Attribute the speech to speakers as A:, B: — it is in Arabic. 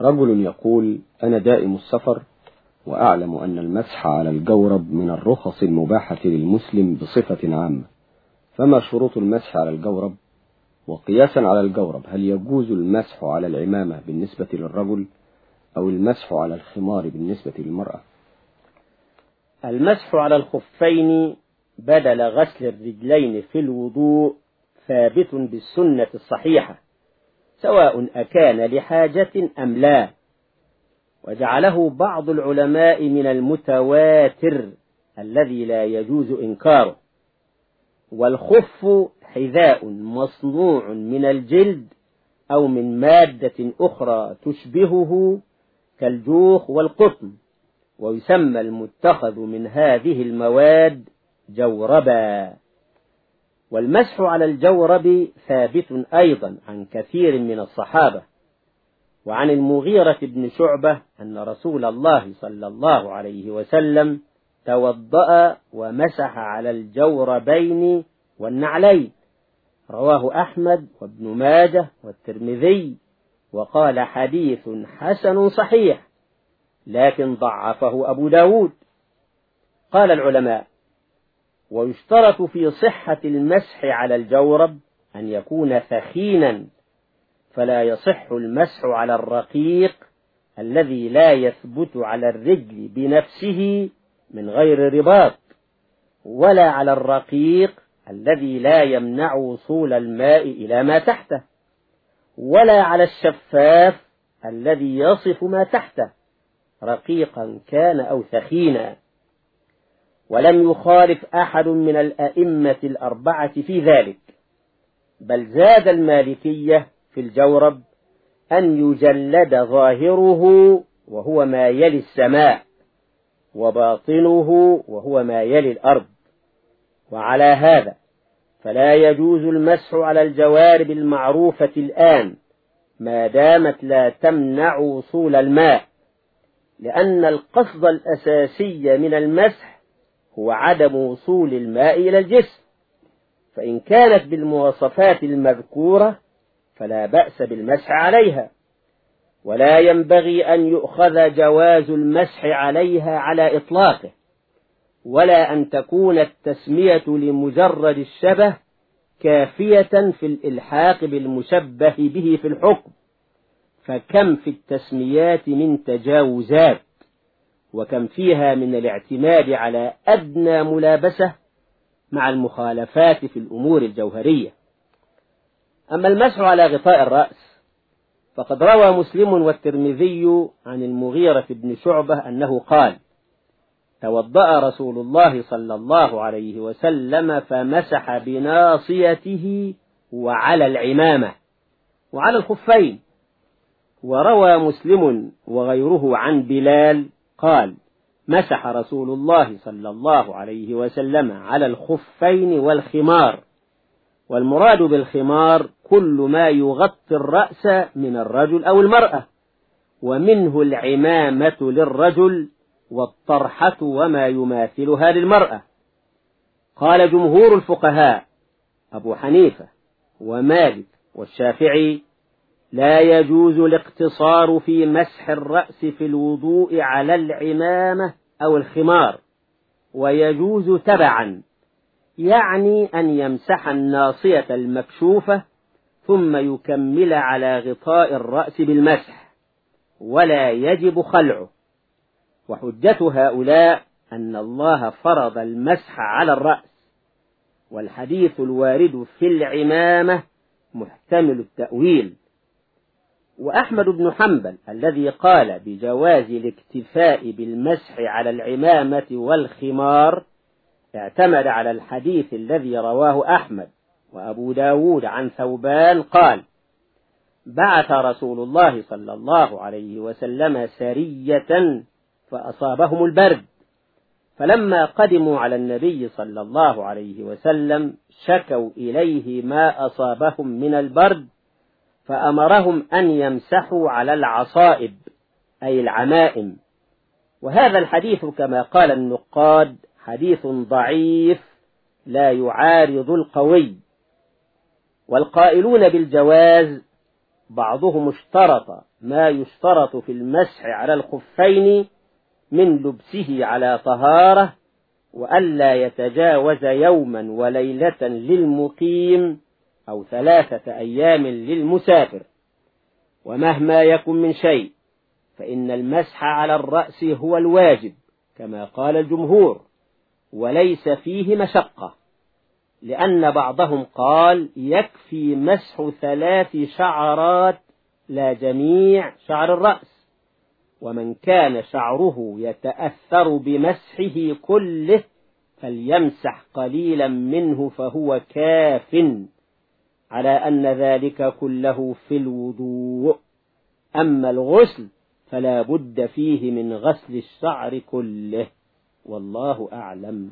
A: رجل يقول أنا دائم السفر وأعلم أن المسح على الجورب من الرخص المباحة للمسلم بصفة عامة. فما شروط المسح على الجورب؟ وقياسا على الجورب هل يجوز المسح على العمامة بالنسبة للرجل أو المسح على الخمار بالنسبة للمرأة؟
B: المسح على الخفين بدل غسل الرجلين في الوضوء ثابت بالسنة الصحيحة. سواء أكان لحاجة أم لا. وجعله بعض العلماء من المتواتر الذي لا يجوز إنكاره. والخف حذاء مصنوع من الجلد أو من مادة أخرى تشبهه كالجوخ والقطن ويسمى المتخذ من هذه المواد جوربا. والمسح على الجورب ثابت أيضا عن كثير من الصحابة. وعن المغيرة بن شعبة أن رسول الله صلى الله عليه وسلم توضأ ومسح على الجوربين والنعلين. رواه أحمد وابن ماجه والترمذي وقال حديث حسن صحيح لكن ضعفه أبو داود. قال العلماء ويشترط في صحة المسح على الجورب أن يكون ثخينا فلا يصح المسح على الرقيق الذي لا يثبت على الرجل بنفسه من غير رباط ولا على الرقيق الذي لا يمنع وصول الماء إلى ما تحته ولا على الشفاف الذي يصف ما تحته رقيقا كان أو ثخينا. ولم يخالف أحد من الأئمة الأربعة في ذلك بل زاد المالكية في الجورب أن يجلد ظاهره وهو ما يلي السماء وباطنه وهو ما يلي الأرض. وعلى هذا فلا يجوز المسح على الجوارب المعروفة الآن ما دامت لا تمنع وصول الماء لأن القصد الأساسي من المسح هو عدم وصول الماء إلى الجسم. فإن كانت بالمواصفات المذكورة فلا بأس بالمسح عليها. ولا ينبغي أن يؤخذ جواز المسح عليها على إطلاقه ولا أن تكون التسمية لمجرد الشبه كافية في الإلحاق بالمشبه به في الحكم. فكم في التسميات من تجاوزات؟ وكم فيها من الاعتماد على أدنى ملابسة مع المخالفات في الأمور الجوهرية. أما المسح على غطاء الرأس فقد روى مسلم والترمذي عن المغيرة بن شعبة أنه قال توضأ رسول الله صلى الله عليه وسلم فمسح بناصيته وعلى العمامة وعلى الخفين. وروى مسلم وغيره عن بلال قال مسح رسول الله صلى الله عليه وسلم على الخفين والخمار والمراد بالخمار كل ما يغطي الرأس من الرجل أو المرأة ومنه العمامة للرجل والطرحة وما يماثلها للمرأة. قال جمهور الفقهاء أبو حنيفة ومالك والشافعي لا يجوز الاقتصار في مسح الرأس في الوضوء على العمامة أو الخمار ويجوز تبعا يعني أن يمسح الناصية المكشوفة ثم يكمل على غطاء الرأس بالمسح ولا يجب خلعه. وحجة هؤلاء أن الله فرض المسح على الرأس والحديث الوارد في العمامة محتمل التأويل. وأحمد بن حنبل الذي قال بجواز الاكتفاء بالمسح على العمامة والخمار اعتمد على الحديث الذي رواه أحمد وأبو داود عن ثوبان قال بعث رسول الله صلى الله عليه وسلم سرية فأصابهم البرد. فلما قدموا على النبي صلى الله عليه وسلم شكوا إليه ما أصابهم من البرد. فأمرهم أن يمسحوا على العصائب أي العمائم. وهذا الحديث كما قال النقاد حديث ضعيف لا يعارض القوي. والقائلون بالجواز بعضهم اشترط ما يشترط في المسح على الخفين من لبسه على طهارة وألا يتجاوز يوما وليلة للمقيم أو ثلاثة أيام للمسافر ومهما يكن من شيء فإن المسح على الرأس هو الواجب كما قال الجمهور وليس فيه مشقة لأن بعضهم قال يكفي مسح ثلاث شعرات لا جميع شعر الرأس ومن كان شعره يتأثر بمسحه كله فليمسح قليلا منه فهو كاف. على أن ذلك كله في الوضوء. أما الغسل فلا بد فيه من غسل الشعر كله. والله أعلم.